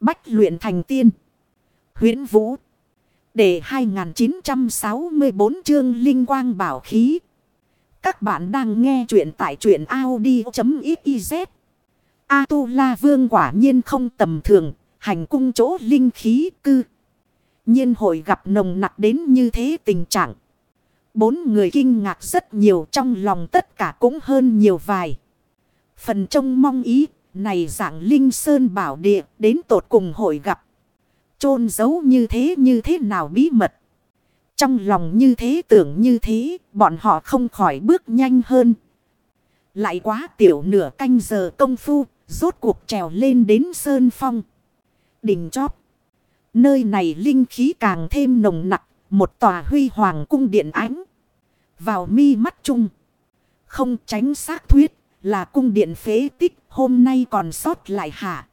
Bách luyện thành tiên. huyễn Vũ. Để 2964 chương Linh Quang Bảo Khí. Các bạn đang nghe truyện tại truyện Audi.xyz. A-tu-la vương quả nhiên không tầm thường. Hành cung chỗ linh khí cư. nhiên hội gặp nồng nặc đến như thế tình trạng. Bốn người kinh ngạc rất nhiều, trong lòng tất cả cũng hơn nhiều vài. Phần trông mong ý này dạng linh sơn bảo địa, đến tột cùng hội gặp. chôn giấu như thế như thế nào bí mật. Trong lòng như thế, tưởng như thế, bọn họ không khỏi bước nhanh hơn. Lại quá tiểu nửa canh giờ công phu, rốt cuộc trèo lên đến sơn phong. Đỉnh chóp. Nơi này linh khí càng thêm nồng nặc. Một tòa huy hoàng cung điện ánh. Vào mi mắt chung. Không tránh xác thuyết là cung điện phế tích hôm nay còn sót lại hả.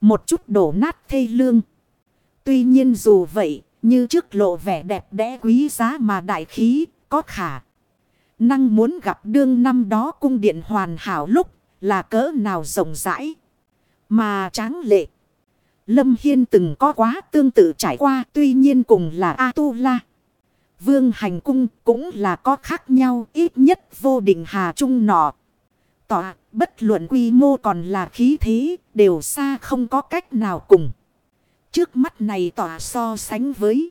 Một chút đổ nát thê lương. Tuy nhiên dù vậy, như trước lộ vẻ đẹp đẽ quý giá mà đại khí, có khả. Năng muốn gặp đương năm đó cung điện hoàn hảo lúc là cỡ nào rộng rãi. Mà tráng lệ. Lâm Hiên từng có quá tương tự trải qua tuy nhiên cùng là A-tu-la. Vương hành cung cũng là có khác nhau ít nhất vô định hà trung nọ tọa, bất luận quy mô còn là khí thế đều xa không có cách nào cùng. Trước mắt này tỏa so sánh với.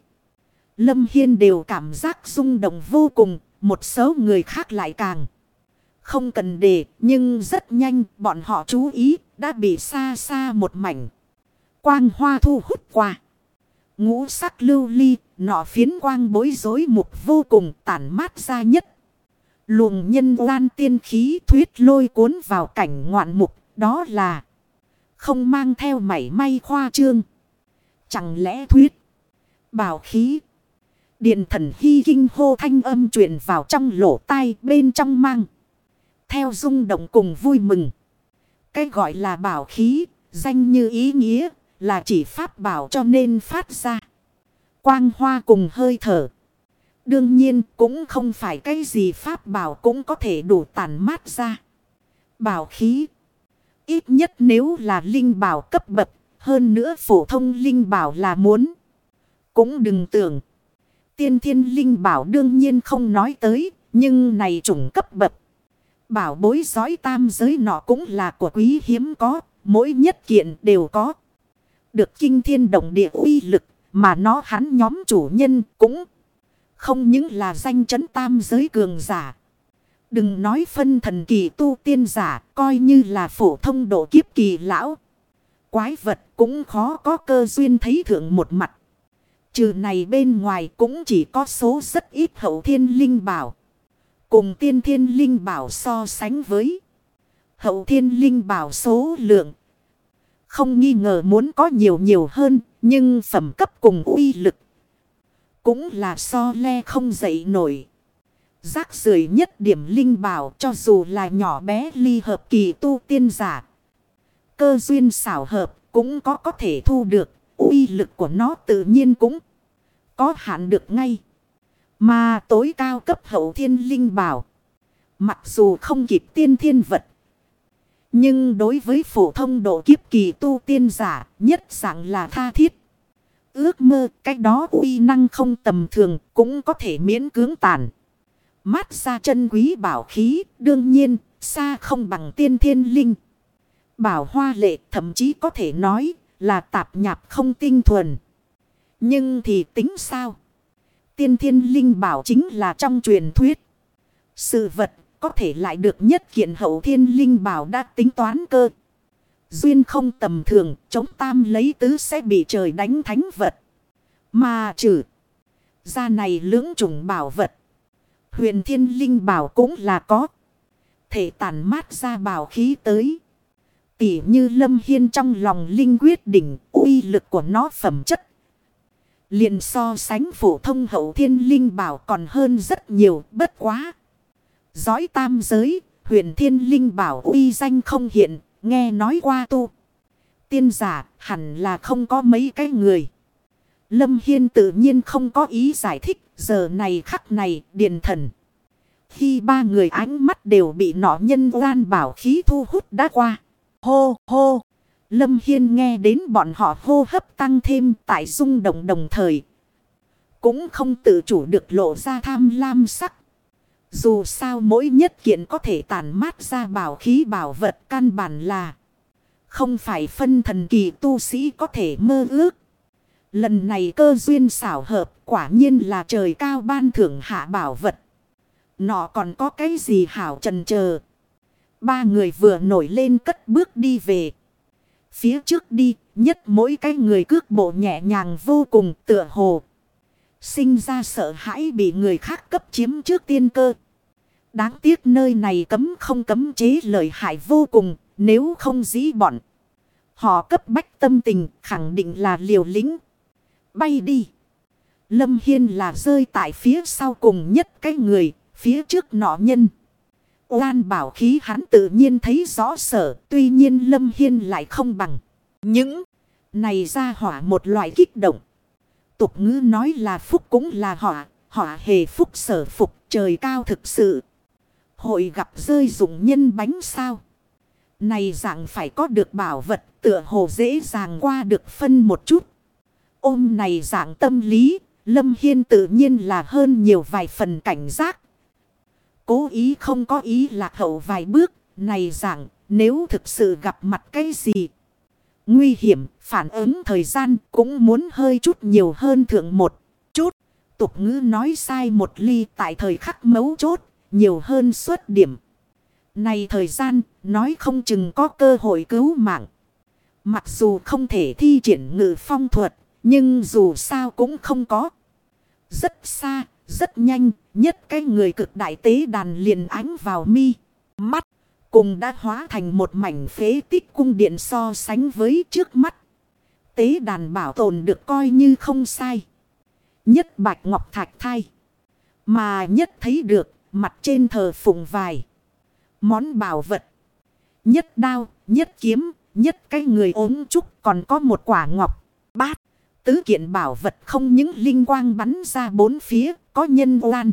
Lâm Hiên đều cảm giác rung động vô cùng. Một số người khác lại càng. Không cần để nhưng rất nhanh bọn họ chú ý đã bị xa xa một mảnh. Quang hoa thu hút qua. Ngũ sắc lưu ly nọ phiến quang bối rối mục vô cùng tản mát ra nhất. Luồng nhân gian tiên khí thuyết lôi cuốn vào cảnh ngoạn mục đó là không mang theo mảy may khoa trương. Chẳng lẽ thuyết bảo khí điện thần hy kinh hô thanh âm truyền vào trong lỗ tai bên trong mang. Theo rung động cùng vui mừng. Cái gọi là bảo khí, danh như ý nghĩa, là chỉ pháp bảo cho nên phát ra. Quang hoa cùng hơi thở. Đương nhiên cũng không phải cái gì pháp bảo cũng có thể đủ tàn mát ra. Bảo khí. Ít nhất nếu là linh bảo cấp bậc. Hơn nữa phổ thông linh bảo là muốn. Cũng đừng tưởng. Tiên thiên linh bảo đương nhiên không nói tới. Nhưng này chủng cấp bậc. Bảo bối giói tam giới nọ cũng là của quý hiếm có. Mỗi nhất kiện đều có. Được kinh thiên động địa uy lực. Mà nó hắn nhóm chủ nhân cũng không những là danh chấn tam giới cường giả. Đừng nói phân thần kỳ tu tiên giả, coi như là phổ thông độ kiếp kỳ lão. Quái vật cũng khó có cơ duyên thấy thượng một mặt. Trừ này bên ngoài cũng chỉ có số rất ít hậu thiên linh bảo. Cùng tiên thiên linh bảo so sánh với hậu thiên linh bảo số lượng. Không nghi ngờ muốn có nhiều nhiều hơn, nhưng phẩm cấp cùng uy lực cũng là so le không dậy nổi. Rác rưởi nhất điểm linh bảo cho dù là nhỏ bé ly hợp kỳ tu tiên giả. Cơ duyên xảo hợp cũng có có thể thu được. uy lực của nó tự nhiên cũng có hạn được ngay. Mà tối cao cấp hậu thiên linh bảo. Mặc dù không kịp tiên thiên vật. Nhưng đối với phổ thông độ kiếp kỳ tu tiên giả nhất dạng là tha thiết. Ước mơ cách đó uy năng không tầm thường, cũng có thể miễn cưỡng tàn. Mát ra chân quý bảo khí, đương nhiên, xa không bằng tiên thiên linh. Bảo hoa lệ, thậm chí có thể nói là tạp nhạp không tinh thuần. Nhưng thì tính sao? Tiên thiên linh bảo chính là trong truyền thuyết. Sự vật có thể lại được nhất kiện hậu thiên linh bảo đã tính toán cơ. Duyên không tầm thường, chống tam lấy tứ sẽ bị trời đánh thánh vật. Mà trừ. Ra này lưỡng trùng bảo vật. Huyền thiên linh bảo cũng là có. Thể tản mát ra bảo khí tới. Tỉ như lâm hiên trong lòng linh quyết đỉnh uy lực của nó phẩm chất. liền so sánh phổ thông hậu thiên linh bảo còn hơn rất nhiều bất quá. Giói tam giới, huyền thiên linh bảo uy danh không hiện, Nghe nói qua tu. Tiên giả hẳn là không có mấy cái người. Lâm Hiên tự nhiên không có ý giải thích. Giờ này khắc này, điện thần. Khi ba người ánh mắt đều bị nọ nhân oan bảo khí thu hút đã qua. Hô hô. Lâm Hiên nghe đến bọn họ hô hấp tăng thêm tại rung động đồng thời. Cũng không tự chủ được lộ ra tham lam sắc. Dù sao mỗi nhất kiện có thể tản mát ra bảo khí bảo vật căn bản là. Không phải phân thần kỳ tu sĩ có thể mơ ước. Lần này cơ duyên xảo hợp quả nhiên là trời cao ban thưởng hạ bảo vật. Nọ còn có cái gì hảo trần chờ Ba người vừa nổi lên cất bước đi về. Phía trước đi, nhất mỗi cái người cước bộ nhẹ nhàng vô cùng tựa hồ. Sinh ra sợ hãi bị người khác cấp chiếm trước tiên cơ. Đáng tiếc nơi này cấm không cấm chế lợi hại vô cùng, nếu không dĩ bọn. Họ cấp bách tâm tình, khẳng định là liều lĩnh. Bay đi. Lâm Hiên là rơi tại phía sau cùng nhất cái người, phía trước nọ nhân. Oan bảo khí hắn tự nhiên thấy rõ sở, tuy nhiên Lâm Hiên lại không bằng. Những này ra hỏa một loại kích động. Tục ngữ nói là phúc cũng là họa, họa hề phúc sở phục trời cao thực sự. Hội gặp rơi dụng nhân bánh sao. Này dạng phải có được bảo vật tựa hồ dễ dàng qua được phân một chút. Ôm này dạng tâm lý, Lâm Hiên tự nhiên là hơn nhiều vài phần cảnh giác. Cố ý không có ý lạc hậu vài bước, này dạng nếu thực sự gặp mặt cái gì. Nguy hiểm, phản ứng thời gian cũng muốn hơi chút nhiều hơn thượng một chút. Tục ngữ nói sai một ly tại thời khắc mấu chốt, nhiều hơn suất điểm. Này thời gian, nói không chừng có cơ hội cứu mạng. Mặc dù không thể thi triển ngự phong thuật, nhưng dù sao cũng không có. Rất xa, rất nhanh, nhất cái người cực đại tế đàn liền ánh vào mi. Mắt, cùng đã hóa thành một mảnh phế tích cung điện so sánh với trước mắt. Tế đàn bảo tồn được coi như không sai. Nhất bạch ngọc thạch thai. Mà nhất thấy được, mặt trên thờ phụng vài. Món bảo vật. Nhất đao, nhất kiếm, nhất cái người ốm trúc còn có một quả ngọc, bát. Tứ kiện bảo vật không những linh quang bắn ra bốn phía, có nhân oan.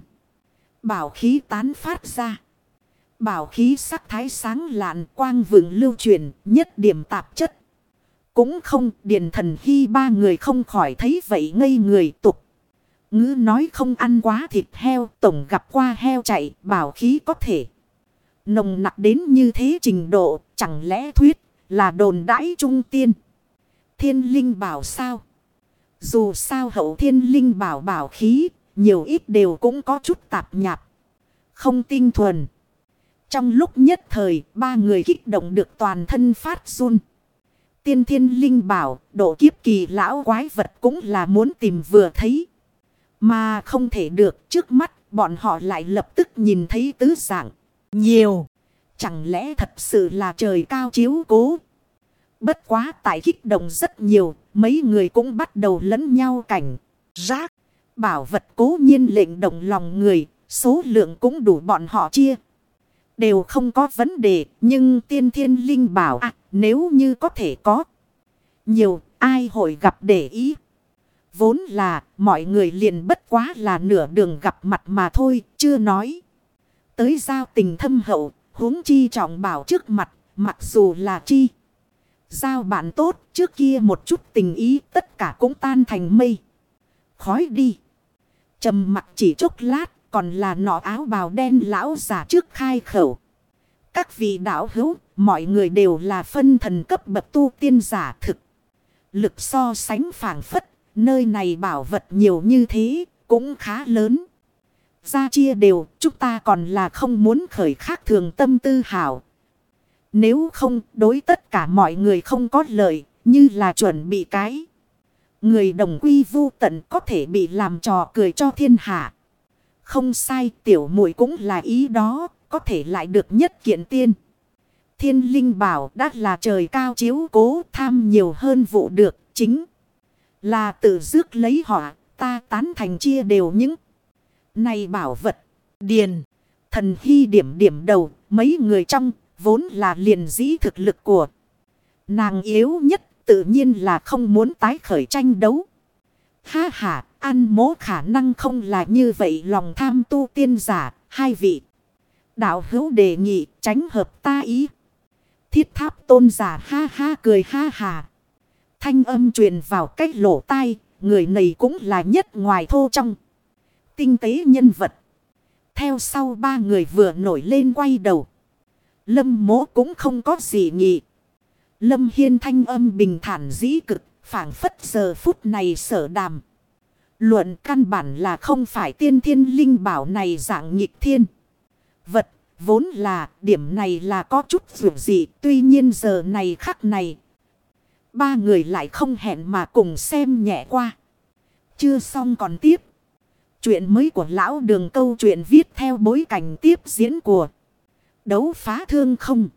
Bảo khí tán phát ra. Bảo khí sắc thái sáng lạn quang vượng lưu truyền, nhất điểm tạp chất. Cũng không, điền thần khi ba người không khỏi thấy vậy ngây người tục. Ngữ nói không ăn quá thịt heo, tổng gặp qua heo chạy, bảo khí có thể. Nồng nặc đến như thế trình độ, chẳng lẽ thuyết là đồn đãi trung tiên. Thiên linh bảo sao? Dù sao hậu thiên linh bảo bảo khí, nhiều ít đều cũng có chút tạp nhạp. Không tinh thuần. Trong lúc nhất thời, ba người kích động được toàn thân phát run. Tiên thiên linh bảo, độ kiếp kỳ lão quái vật cũng là muốn tìm vừa thấy. Mà không thể được trước mắt, bọn họ lại lập tức nhìn thấy tứ dạng. Nhiều. Chẳng lẽ thật sự là trời cao chiếu cố. Bất quá tại kích động rất nhiều, mấy người cũng bắt đầu lẫn nhau cảnh. Rác, bảo vật cố nhiên lệnh động lòng người, số lượng cũng đủ bọn họ chia. Đều không có vấn đề, nhưng tiên thiên linh bảo à, nếu như có thể có. Nhiều, ai hội gặp để ý. Vốn là, mọi người liền bất quá là nửa đường gặp mặt mà thôi, chưa nói. Tới giao tình thâm hậu, huống chi trọng bảo trước mặt, mặc dù là chi. Giao bạn tốt trước kia một chút tình ý tất cả cũng tan thành mây. Khói đi. trầm mặt chỉ chốc lát còn là nọ áo bào đen lão giả trước khai khẩu. Các vị đạo hữu, mọi người đều là phân thần cấp bậc tu tiên giả thực. Lực so sánh phản phất, nơi này bảo vật nhiều như thế, cũng khá lớn. Ra chia đều, chúng ta còn là không muốn khởi khác thường tâm tư hảo nếu không, đối tất cả mọi người không có lợi, như là chuẩn bị cái. Người đồng quy vu tận có thể bị làm trò cười cho thiên hạ. Không sai tiểu muội cũng là ý đó có thể lại được nhất kiện tiên. Thiên linh bảo đã là trời cao chiếu cố tham nhiều hơn vụ được chính. Là tự dước lấy họ ta tán thành chia đều những. Này bảo vật điền thần hy điểm điểm đầu mấy người trong Vốn là liền dĩ thực lực của nàng yếu nhất tự nhiên là không muốn tái khởi tranh đấu. Ha ha, An mố khả năng không là như vậy lòng tham tu tiên giả, hai vị. Đạo hữu đề nghị tránh hợp ta ý. thiết tháp tôn giả ha ha cười ha hà. Thanh âm truyền vào cách lỗ tai, người này cũng là nhất ngoài thô trong. Tinh tế nhân vật. Theo sau ba người vừa nổi lên quay đầu. Lâm mố cũng không có gì nghị. Lâm hiên thanh âm bình thản dĩ cực, phảng phất giờ phút này sở đàm. Luận căn bản là không phải tiên thiên linh bảo này dạng nghịch thiên. Vật, vốn là, điểm này là có chút dù gì, tuy nhiên giờ này khắc này. Ba người lại không hẹn mà cùng xem nhẹ qua. Chưa xong còn tiếp. Chuyện mới của lão đường câu chuyện viết theo bối cảnh tiếp diễn của đấu phá thương không.